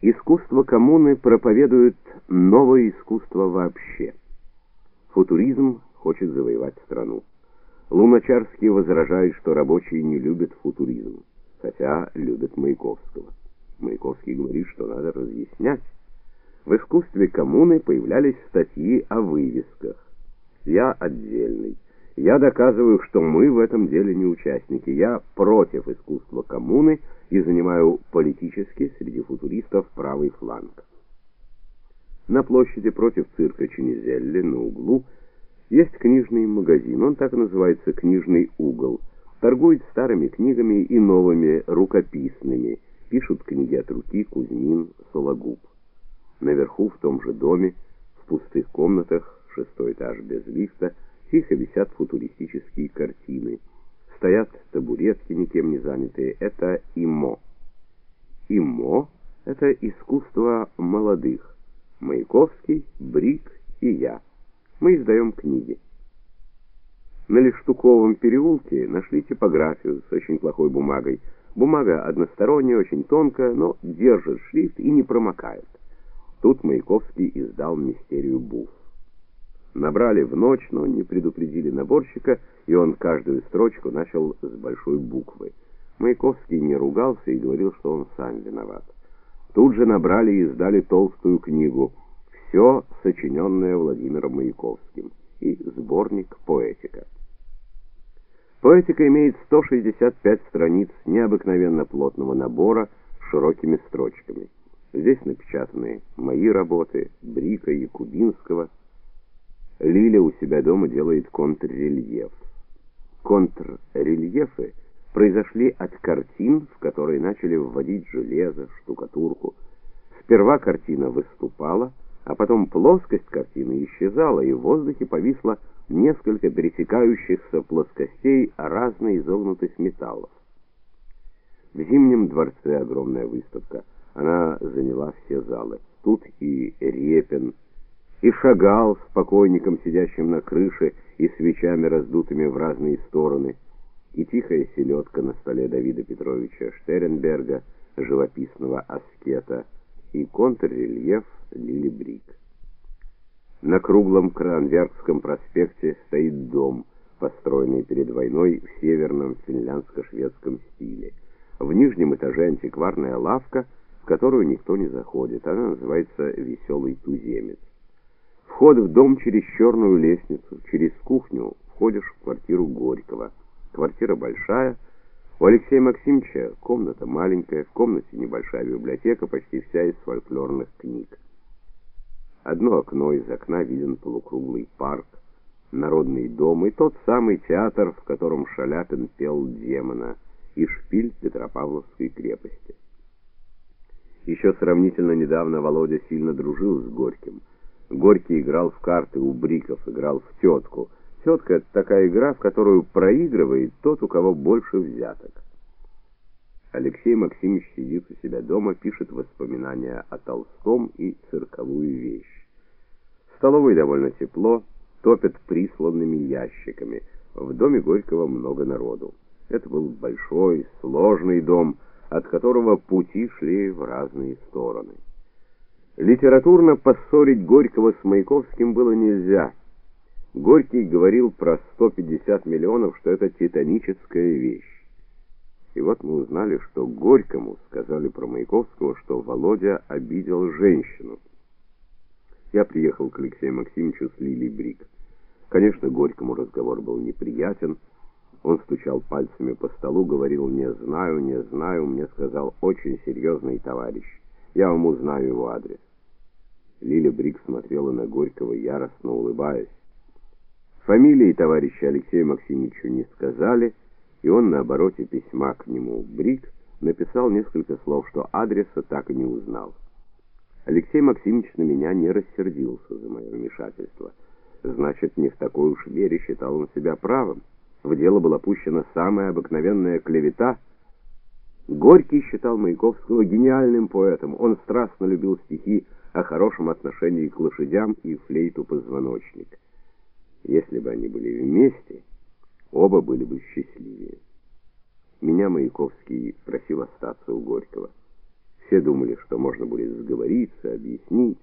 Искусство коммуны проповедует новое искусство вообще. Футуризм хочет завоевать страну. Луначарский возражает, что рабочие не любят футуризм, хотя любят Маяковского. Маяковский говорит, что надо разъяснять. В искусстве коммуны появлялись статьи о вывесках. Я отдельный. Я доказываю, что мы в этом деле не участники. Я против искусства коммуны и занимаю политически среди футуристов правый фланг. На площади против цирка Чинизелли на углу есть книжный магазин. Он так и называется Книжный угол. Торгует старыми книгами и новыми рукописными. Пишут книги от руки Кузьмин, Сологуб. Наверху, в том же доме, в пустых комнатах, шестой этаж без лифта, тихо висят футуристические картины. Стоят табуретки, никем не занятые. Это ИМО. ИМО — это искусство молодых. Маяковский, Брик и я. Мы издаем книги. На Лештуковом переулке нашли типографию с очень плохой бумагой. Бумага односторонняя, очень тонкая, но держит шрифт и не промокает. Тут Маяковский издал мистерию Буф. Набрали в ночь, но не предупредили наборщика, и он каждую строчку начал с большой буквы. Маяковский не ругался и говорил, что он сам виноват. Тут же набрали и издали толстую книгу «Все, сочиненное Владимиром Маяковским» и сборник «Поэтика». Поэтика имеет 165 страниц необыкновенно плотного набора с широкими строчками. Здесь напечатаны мои работы, Брика и Кубинского. Лиля у себя дома делает контррельеф. Контррельефы произошли от картин, в которые начали вводить железо, штукатурку. Сперва картина выступала, а потом плоскость картины исчезала, и в воздухе повисло несколько пересекающихся плоскостей разной изогнутых металлов. В Зимнем дворце огромная выставка. Она заняла все залы. Тут и Репин, и Шагал с покойником, сидящим на крыше и свечами раздутыми в разные стороны, и тихая селедка на столе Давида Петровича Штернберга, живописного аскета, и контррельеф Лили Брик. На круглом Кранверкском проспекте стоит дом, построенный перед войной в северном финляндско-шведском стиле. В нижнем этаже антикварная лавка, в которую никто не заходит. Она называется «Веселый туземец». Вход в дом через черную лестницу, через кухню входишь в квартиру Горького. Квартира большая. У Алексея Максимовича комната маленькая, в комнате небольшая библиотека, почти вся из фольклорных книг. Одно окно, из окна виден полукруглый парк, народный дом и тот самый театр, в котором Шаляпин пел демона, и шпиль Петропавловской крепости. Еще сравнительно недавно Володя сильно дружил с Горьким. Горький играл в карты у Бриков, играл в тетку. Тетка — это такая игра, в которую проигрывает тот, у кого больше взяток. Алексей Максимович сидит у себя дома, пишет воспоминания о Толстом и цирковую вещь. В столовой довольно тепло, топят присланными ящиками. В доме Горького много народу. Это был большой, сложный дом, от которого пути шли в разные стороны. Литературно поссорить Горького с Маяковским было нельзя. Горький говорил про 150 миллионов, что это титаническая вещь. И вот мы узнали, что Горькому сказали про Маяковского, что Володя обидел женщину. Я приехал к Алексею Максимовичу с Лилией Брик. Конечно, Горькому разговор был неприятен. Он стучал пальцами по столу, говорил «не знаю, не знаю», мне сказал «очень серьезный товарищ, я вам узнаю его адрес». Лиля Брик смотрела на Горького, яростно улыбаясь. Фамилии товарища Алексею Максимовичу не сказали, и он на обороте письма к нему Брик написал несколько слов, что адреса так и не узнал. Алексей Максимович на меня не рассердился за мое вмешательство. Значит, не в такой уж мере считал он себя правым. В дело была пущена самая обыкновенная клевета. Горький считал Маяковского гениальным поэтом. Он страстно любил стихи о хорошем отношении к лошадям и флейту-позвоночник. Если бы они были вместе, оба были бы счастливее. Меня Маяковский просил остаться у Горького. Все думали, что можно будет сговориться, объяснить.